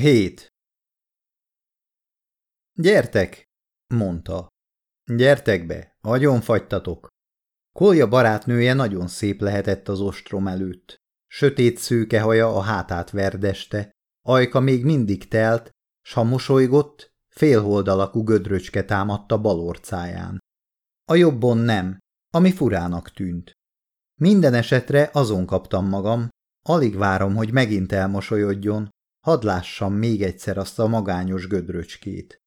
Hét. Gyertek, mondta. Gyertek be, agyon fagytatok. Kolja barátnője nagyon szép lehetett az ostrom előtt. Sötét szőke haja a hátát verdeste, ajka még mindig telt, s ha mosolygott, félhold alakú gödröcske támadta bal orcáján. A jobbon nem, ami furának tűnt. Minden esetre azon kaptam magam, alig várom, hogy megint elmosolyodjon, hadd lássam még egyszer azt a magányos gödröcskét.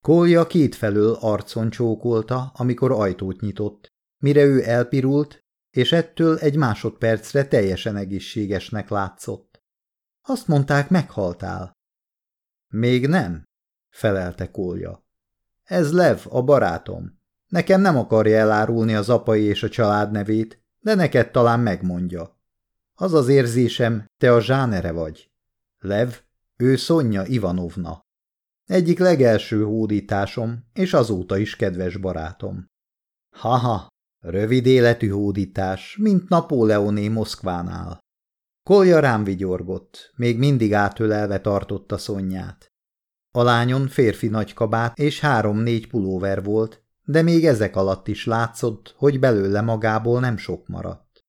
Kolja kétfelől arcon csókolta, amikor ajtót nyitott, mire ő elpirult, és ettől egy másodpercre teljesen egészségesnek látszott. Azt mondták, meghaltál. Még nem, felelte Kolja. Ez Lev, a barátom. Nekem nem akarja elárulni az apai és a család nevét, de neked talán megmondja. Az az érzésem, te a zsánere vagy. Lev, ő Szonya Ivanovna. Egyik legelső hódításom, és azóta is kedves barátom. Haha, rövid életű hódítás, mint Napóleoné Moszkvánál. Kolja rám vigyorgott, még mindig átölelve tartotta Szonyát. A lányon férfi nagykabát és három-négy pulóver volt, de még ezek alatt is látszott, hogy belőle magából nem sok maradt.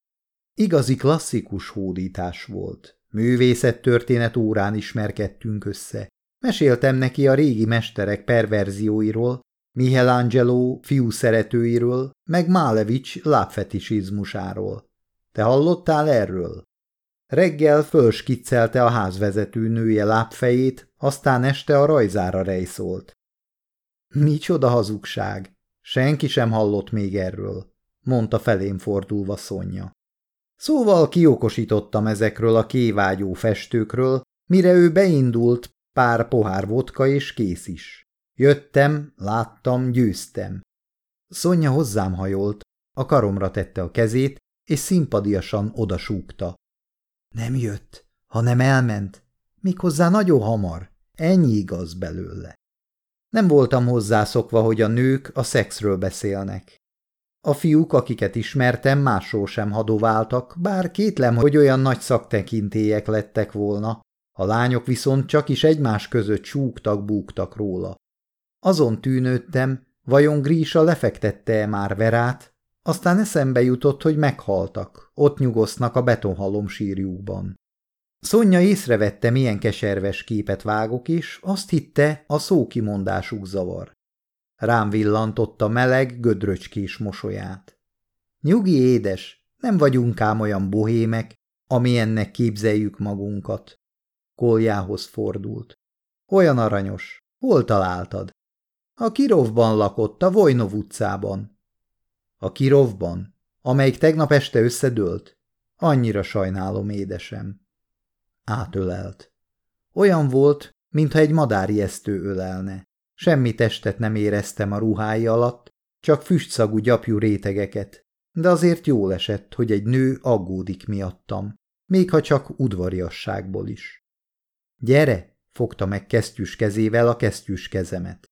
Igazi klasszikus hódítás volt. Művészettörténet órán ismerkedtünk össze. Meséltem neki a régi mesterek perverzióiról, Michelangelo fiú szeretőiről, meg Málevics lábfetisizmusáról. Te hallottál erről? Reggel fölskiccelte a házvezető nője lábfejét, aztán este a rajzára rejszolt. Micsoda hazugság! Senki sem hallott még erről, mondta felém fordulva Szonya. Szóval kiokosítottam ezekről a kévágyó festőkről, mire ő beindult, pár pohár vodka és kész is. Jöttem, láttam, győztem. Szonya hozzám hajolt, a karomra tette a kezét, és szimpadiasan odasúgta. Nem jött, hanem elment, méghozzá nagyon hamar, ennyi igaz belőle. Nem voltam hozzászokva, hogy a nők a szexről beszélnek. A fiúk, akiket ismertem, másról sem hadováltak, bár kétlem, hogy olyan nagy szaktekintélyek lettek volna, a lányok viszont csak is egymás között csúgtak-búgtak róla. Azon tűnődtem, vajon Grísa lefektette-e már Verát, aztán eszembe jutott, hogy meghaltak, ott nyugosznak a betonhalom sírjukban. Szonya észrevette, milyen keserves képet vágok, és azt hitte, a szókimondásuk zavar. Rám villantotta meleg, gödröcskés mosolyát. Nyugi édes, nem vagyunk ám olyan bohémek, amilyennek képzeljük magunkat. Koljához fordult. Olyan aranyos. Hol találtad? A Kirovban lakott, a Vojnov utcában. A Kirovban? Amelyik tegnap este összedőlt? Annyira sajnálom, édesem. Átölelt. Olyan volt, mintha egy madárjesztő ölelne. Semmi testet nem éreztem a ruhája alatt, csak füstszagú gyapjú rétegeket, de azért jól esett, hogy egy nő aggódik miattam, még ha csak udvariasságból is. Gyere, fogta meg kesztyűs kezével a kesztyűs kezemet.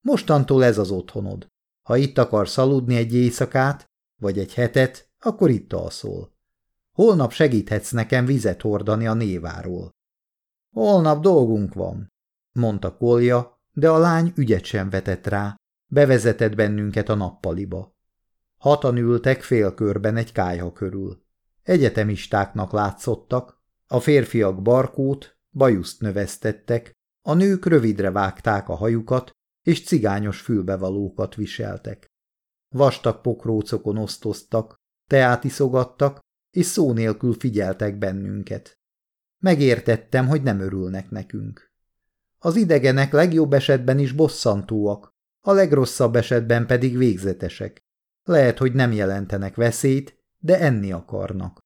Mostantól ez az otthonod. Ha itt akarsz aludni egy éjszakát, vagy egy hetet, akkor itt alszol. Holnap segíthetsz nekem vizet hordani a néváról. Holnap dolgunk van, mondta Kolja, de a lány ügyet sem vetett rá, bevezetett bennünket a nappaliba. Hatan ültek félkörben egy kájha körül. Egyetemistáknak látszottak, a férfiak barkót, bajuszt növesztettek, a nők rövidre vágták a hajukat, és cigányos fülbevalókat viseltek. Vastag pokrócokon osztoztak, teát iszogattak, és szó nélkül figyeltek bennünket. Megértettem, hogy nem örülnek nekünk. Az idegenek legjobb esetben is bosszantóak, a legrosszabb esetben pedig végzetesek. Lehet, hogy nem jelentenek veszélyt, de enni akarnak.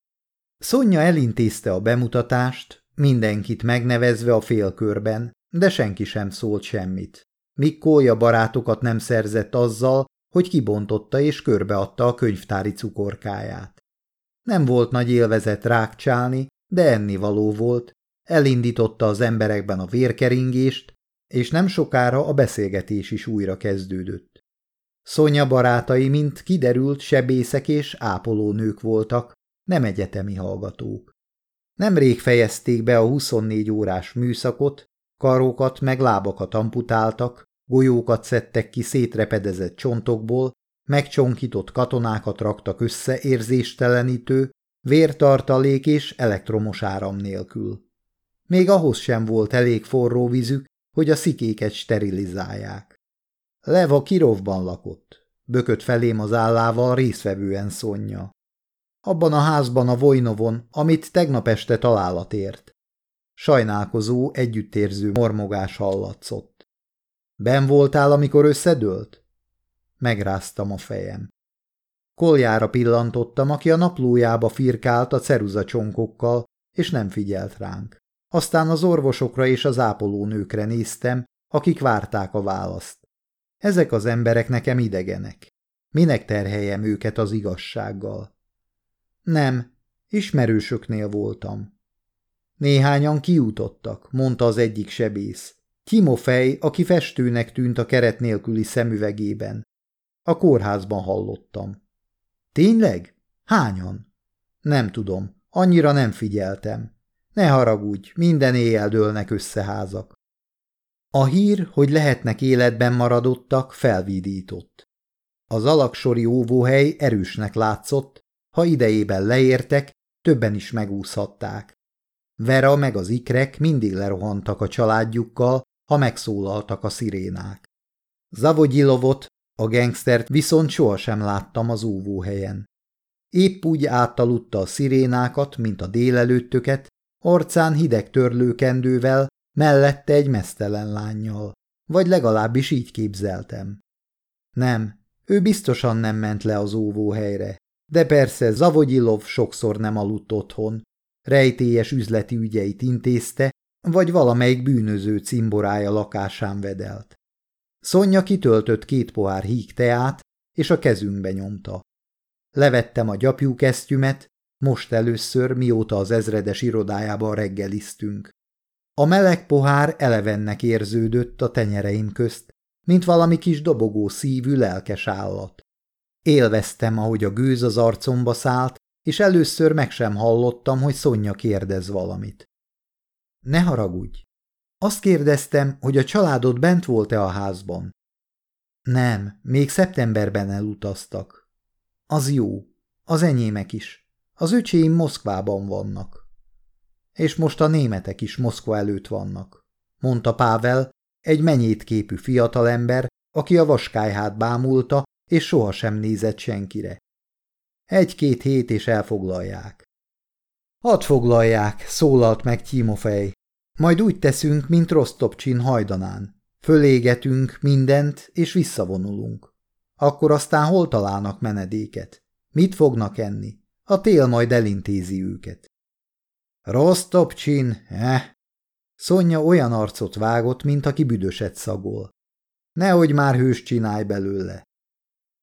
Szonya elintézte a bemutatást, mindenkit megnevezve a félkörben, de senki sem szólt semmit. Mikkója barátokat nem szerzett azzal, hogy kibontotta és körbeadta a könyvtári cukorkáját. Nem volt nagy élvezet rákcsálni, de ennivaló volt, elindította az emberekben a vérkeringést, és nem sokára a beszélgetés is újra kezdődött. Szonya barátai, mint kiderült, sebészek és ápolónők voltak, nem egyetemi hallgatók. Nemrég fejezték be a 24 órás műszakot, karokat meg lábakat amputáltak, golyókat szedtek ki szétrepedezett csontokból, megcsonkított katonákat raktak össze érzéstelenítő, vértartalék és elektromos áram nélkül. Még ahhoz sem volt elég forró vízük, hogy a szikéket sterilizálják. Leva Kirovban lakott, bökött felém az állával részvevően szonja. Abban a házban a Vojnovon, amit tegnap este találat ért. Sajnálkozó, együttérző mormogás hallatszott. Ben voltál, amikor összedőlt? Megráztam a fejem. Koljára pillantottam, aki a naplójába firkált a ceruza csonkokkal, és nem figyelt ránk. Aztán az orvosokra és az ápolónőkre néztem, akik várták a választ. Ezek az emberek nekem idegenek. Minek terheljem őket az igazsággal? Nem, ismerősöknél voltam. Néhányan kiutottak, mondta az egyik sebész. Timofej, aki festőnek tűnt a keret nélküli szemüvegében. A kórházban hallottam. Tényleg? Hányan? Nem tudom, annyira nem figyeltem. Ne haragudj, minden éjjel dőlnek össze házak. A hír, hogy lehetnek életben maradottak, felvidított. Az alaksori óvóhely erősnek látszott, ha idejében leértek, többen is megúszhatták. Vera meg az ikrek mindig lerohantak a családjukkal, ha megszólaltak a szirénák. Zavodyilovot, a gengsztert viszont sohasem láttam az óvóhelyen. Épp úgy áttaludta a szirénákat, mint a délelőttöket, arcán hideg törlőkendővel, mellette egy mesztelen lányjal. Vagy legalábbis így képzeltem. Nem, ő biztosan nem ment le az óvóhelyre, de persze Zavogyilov sokszor nem aludt otthon, rejtélyes üzleti ügyeit intézte, vagy valamelyik bűnöző cimborája lakásán vedelt. Szonya kitöltött két pohár híg teát, és a kezünkbe nyomta. Levettem a gyapjúkesztyümet, most először, mióta az ezredes irodájában reggeliztünk. A meleg pohár elevennek érződött a tenyereim közt, mint valami kis dobogó szívű lelkes állat. Élveztem, ahogy a gőz az arcomba szállt, és először meg sem hallottam, hogy Szonya kérdez valamit. Ne haragudj! Azt kérdeztem, hogy a családod bent volt-e a házban. Nem, még szeptemberben elutaztak. Az jó. Az enyémek is. Az öcséim Moszkvában vannak. És most a németek is Moszkva előtt vannak, mondta Pável, egy menyét képű fiatalember, aki a vaskályhát bámulta, és sohasem nézett senkire. Egy-két hét és elfoglalják. Hadd foglalják, szólalt meg Timofej. Majd úgy teszünk, mint Rostopcsin hajdanán. Fölégetünk mindent, és visszavonulunk. Akkor aztán hol találnak menedéket? Mit fognak enni? A tél majd elintézi őket. Rostopcsin, eh? Szonya olyan arcot vágott, mint aki büdöset szagol. Nehogy már hős csinálj belőle.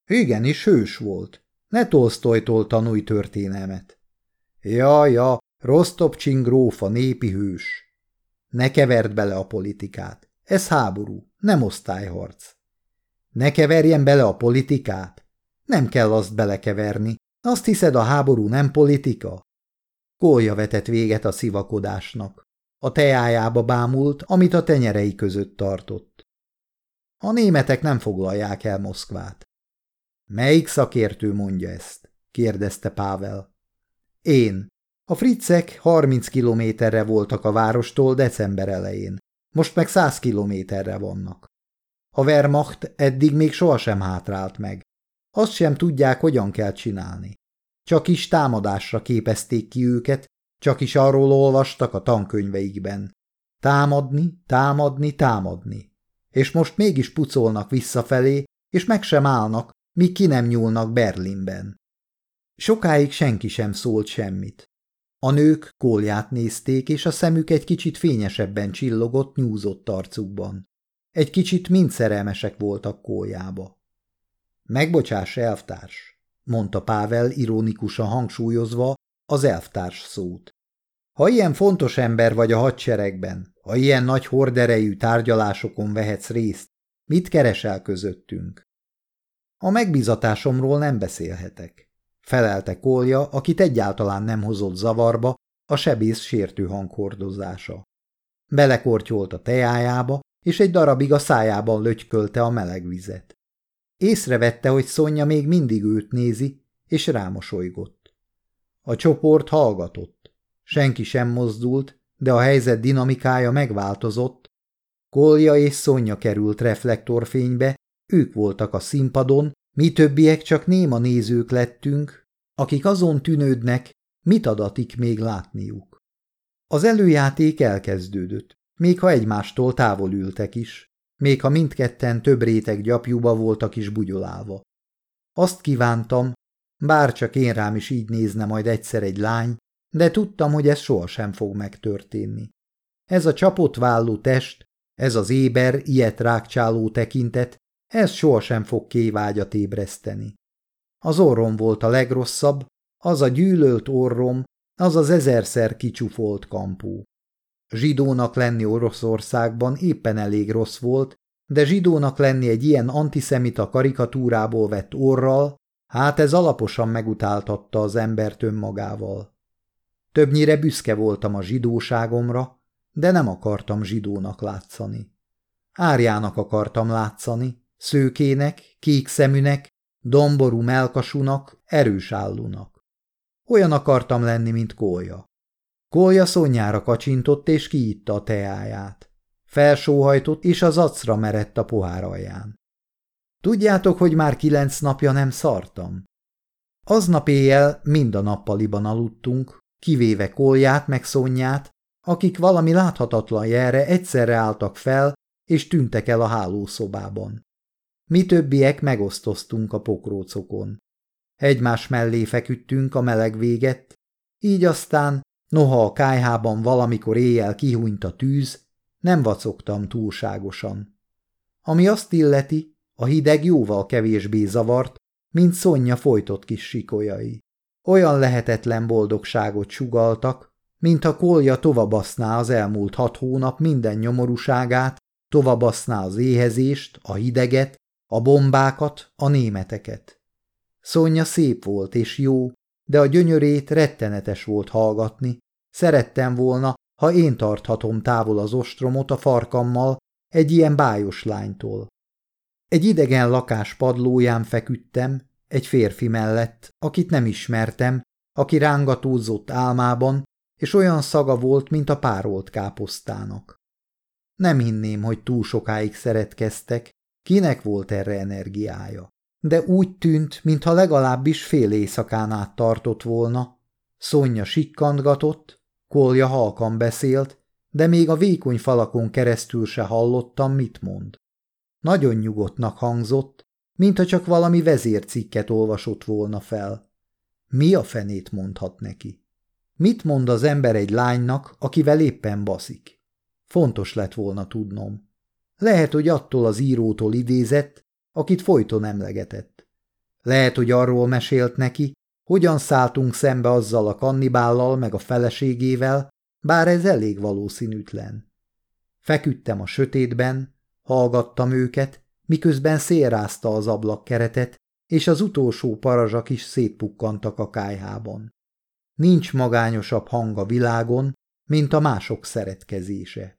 Igenis hős volt. Ne Tolsztojtól tanulj történelmet. Ja, ja, Rostopcsin grófa népi hős. Ne keverd bele a politikát. Ez háború, nem osztályharc. Ne keverjen bele a politikát. Nem kell azt belekeverni. Azt hiszed, a háború nem politika? Kolja vetett véget a szivakodásnak. A teájába bámult, amit a tenyerei között tartott. A németek nem foglalják el Moszkvát. Melyik szakértő mondja ezt? kérdezte Pável. Én. A fricek 30 kilométerre voltak a várostól december elején, most meg 100 kilométerre vannak. A Wehrmacht eddig még sohasem hátrált meg. Azt sem tudják, hogyan kell csinálni. Csak is támadásra képezték ki őket, csak is arról olvastak a tankönyveikben. Támadni, támadni, támadni. És most mégis pucolnak visszafelé, és meg sem állnak, míg ki nem nyúlnak Berlinben. Sokáig senki sem szólt semmit. A nők kólját nézték, és a szemük egy kicsit fényesebben csillogott nyúzott arcukban. Egy kicsit mind szerelmesek voltak kóljába. Megbocsáss, elvtárs, mondta Pável ironikusan hangsúlyozva az elvtárs szót. Ha ilyen fontos ember vagy a hadseregben, ha ilyen nagy horderejű tárgyalásokon vehetsz részt, mit keresel közöttünk? A megbízatásomról nem beszélhetek, felelte Kolja, akit egyáltalán nem hozott zavarba a sebész sértő hanghordozása. belekortyolt a teájába, és egy darabig a szájában lötykölte a meleg vizet. Észrevette, hogy Szonya még mindig őt nézi, és rámosolygott. A csoport hallgatott. Senki sem mozdult, de a helyzet dinamikája megváltozott. Kolja és Szonya került reflektorfénybe, ők voltak a színpadon, mi többiek csak néma nézők lettünk, akik azon tűnődnek, mit adatik még látniuk. Az előjáték elkezdődött, még ha egymástól távol ültek is, még ha mindketten több réteg gyapjúba voltak is bugyolálva. Azt kívántam, bár csak én rám is így nézne majd egyszer egy lány, de tudtam, hogy ez sohasem fog megtörténni. Ez a csapott vállú test, ez az éber, ilyet rákcsáló tekintet, ez sohasem fog kévágyat ébreszteni. Az orrom volt a legrosszabb, az a gyűlölt orrom, az az ezerszer kicsufolt kampó. Zsidónak lenni Oroszországban éppen elég rossz volt, de zsidónak lenni egy ilyen antiszemita karikatúrából vett orral, hát ez alaposan megutáltatta az embert önmagával. Többnyire büszke voltam a zsidóságomra, de nem akartam zsidónak látszani. Árjának akartam látszani, szőkének, kék szeműnek, domború melkasúnak, erős állónak. Olyan akartam lenni, mint Kólya. Kólya szonyára kacsintott és kiitta a teáját. Felsóhajtott, és az acra merett a pohár alján. Tudjátok, hogy már kilenc napja nem szartam? Aznap éjjel mind a nappaliban aludtunk, kivéve Kólját meg Szonyát, akik valami láthatatlan jelre egyszerre álltak fel, és tűntek el a hálószobában. Mi többiek megosztoztunk a pokrócokon. Egymás mellé feküdtünk a meleg véget, így aztán, noha a kájhában valamikor éjjel kihúnyt a tűz, nem vacogtam túlságosan. Ami azt illeti, a hideg jóval kevésbé zavart, mint Szonya folytott kis sikolyai. Olyan lehetetlen boldogságot sugaltak, mint a kolja tovabaszná az elmúlt hat hónap minden nyomorúságát, tovabaszná az éhezést, a hideget, a bombákat, a németeket. Szonya szép volt és jó, de a gyönyörét rettenetes volt hallgatni. Szerettem volna, ha én tarthatom távol az ostromot a farkammal egy ilyen bájos lánytól. Egy idegen lakás padlóján feküdtem, egy férfi mellett, akit nem ismertem, aki rángatózott álmában, és olyan szaga volt, mint a párolt káposztának. Nem hinném, hogy túl sokáig szeretkeztek, kinek volt erre energiája. De úgy tűnt, mintha legalábbis fél éjszakán át tartott volna. Szonya sikkantgatott, Kolja halkan beszélt, de még a vékony falakon keresztül se hallottam, mit mond. Nagyon nyugodtnak hangzott, mintha csak valami vezércikket olvasott volna fel. Mi a fenét mondhat neki? Mit mond az ember egy lánynak, akivel éppen baszik? Fontos lett volna tudnom. Lehet, hogy attól az írótól idézett, akit folyton emlegetett. Lehet, hogy arról mesélt neki, hogyan szálltunk szembe azzal a kannibállal meg a feleségével, bár ez elég valószínűtlen. Feküdtem a sötétben, hallgattam őket, miközben szélrázta az ablakkeretet, és az utolsó parazsak is szétpukkantak a kájhában. Nincs magányosabb hang a világon, mint a mások szeretkezése.